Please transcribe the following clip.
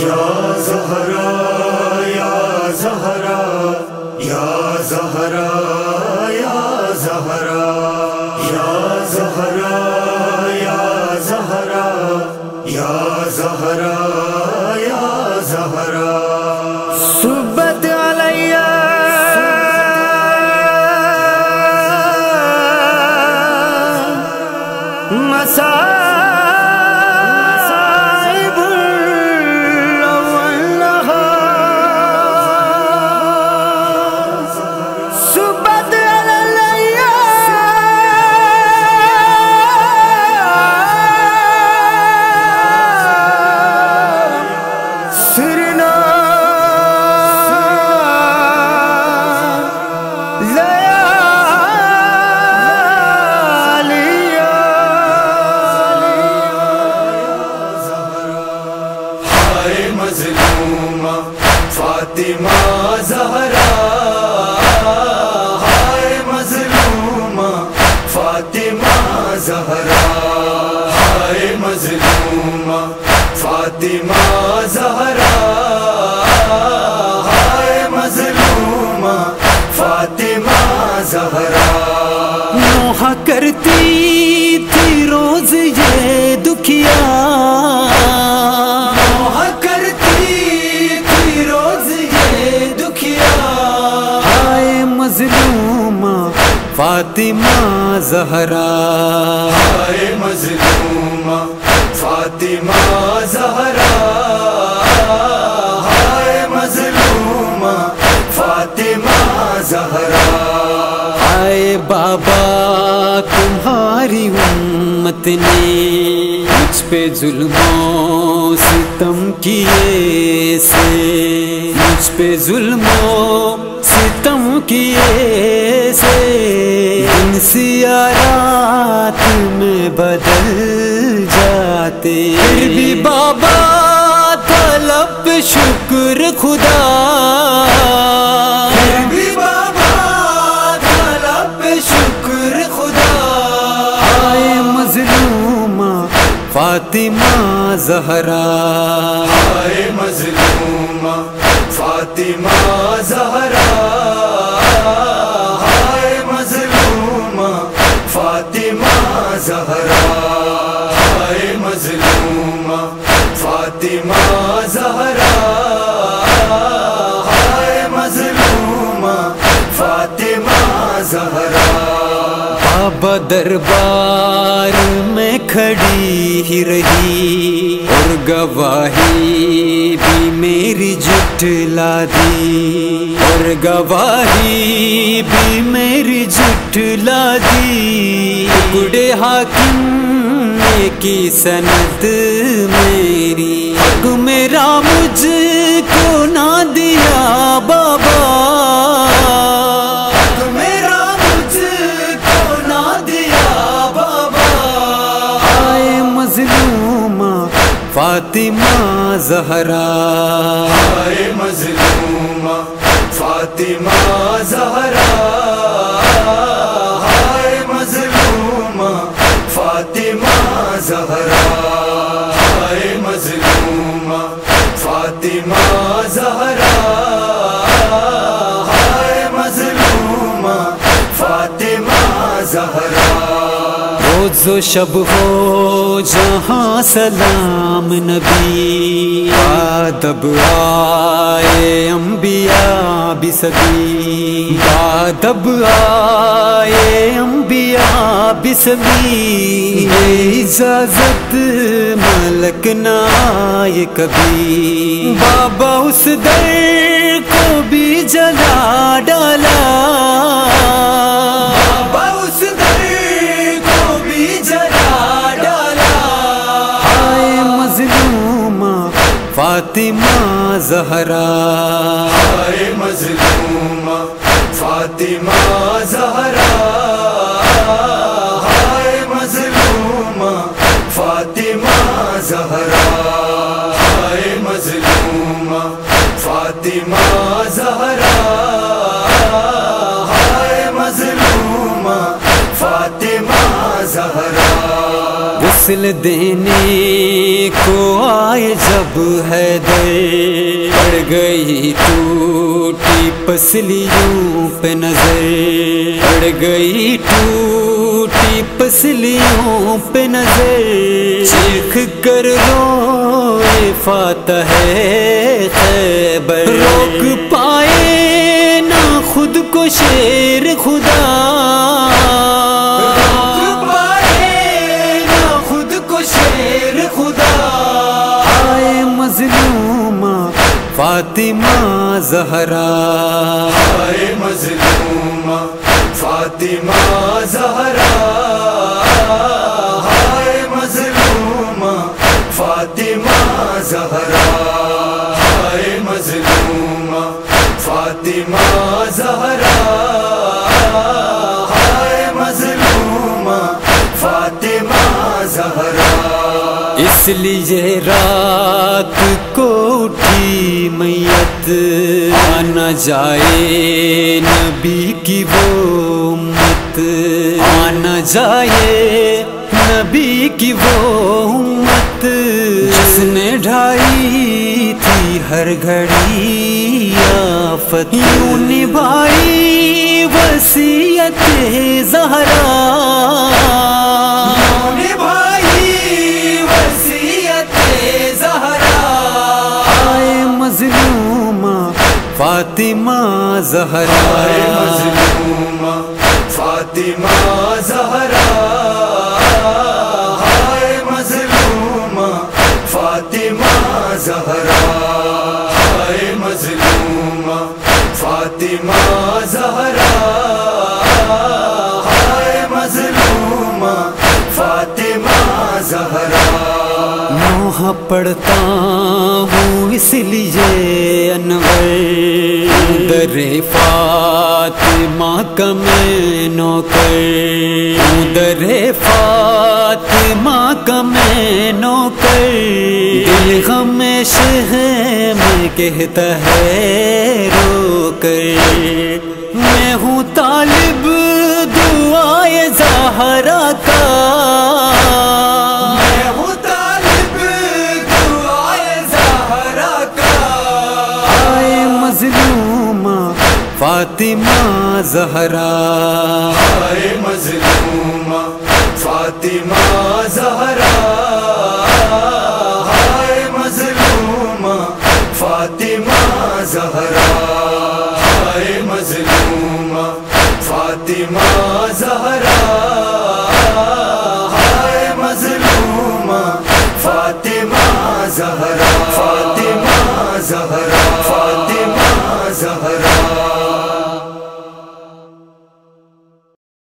یا زہرا یا زہرا یا زہرا یا زہرا یا زہرا یا زہرا یا زہرا یا زہرا. ہائے مظلومہ فاطمہ زہرا۔ ہائے مظلومہ فاطمہ زہرا۔ ہائے مظلومہ فاطمہ زہرا۔ ہائے مظلومہ فاطمہ زہرا۔ نوحہ کرتی تھی روز یہ دکھیا فاطمہ زہرا۔ ہائے مظلومہ فاطمہ زہرا۔ ہائے مظلومہ فاطمہ زہرا۔ آئے بابا تمہاری امت نے مجھ پہ ظلم و ستم کیے سے۔ مجھ پہ ظلم و ستم کیے سے۔ سیارات میں بدل جاتے پھر بھی بابا طلب شکر خدا۔ پھر بھی بابا طلب شکر خدا۔ آئے مظلومہ فاطمہ زہرا۔ ہائے مظلومہ فاطمہ دربار میں کھڑی ہی رہی اور گواہی بھی میری جھٹلا دی اور گواہی بھی میری جھٹلا دی بڑے حاکم کی سند میری حق میرا مجھ زہرا ہائے مظلومہ فاطمہ زہرا روز و شب ہو، جہاں سلام نبی۔ آدب آئے انبیاء بھی سبھی۔ آدب آئے انبیاء بھی سبھی۔ بے اجازت ملک نہ آئے کبھی۔ بابا اس در کو بھی جلا ڈالا۔ مظلوم فاطمہ ہائے دینے کو آئے جب ہے دے پڑ گئی ٹوٹی پسلیوں پہ نظر۔ پڑ گئی ٹوٹی پسلیوں پہ نظر۔ چیخ کر رو فاتح خیبر۔ روک پائے نہ خود کو شیر خدا۔ زہرا مظلوم فاطمہ زہرا مظلوم فاطمہ زہرا مظلوم فاطمہ زہرا مظلوم فاطمہ زہرا۔ اس لیے رات کو میت آنا جائے نبی کی وہ امت۔ آنا جائے نبی کی وہ امت۔ جس نے ڈھائی تھی ہر گھڑی آفت۔ یوں نبھائی وسیعت زہرا۔ زہرا ہائے مظلوم فاطمہ زہرا، ہائے مظلوم فاطمہ زہرا، ہائے مظلوم فاطمہ زہرا، ہائے مظلوم فاطمہ زہرا. نوحہ پڑھتا ہوں اس لیے در فاطمہ کا میں نوکر در فاطمہ کا میں نوکر دل غم شہ میں کہتا ہے رو کر میں ہوں زہرا ہائے مظلوم فاطمہ زہرا ہائے مظلوم فاطمہ زہرا ہائے مظلوم فاطمہ زہرا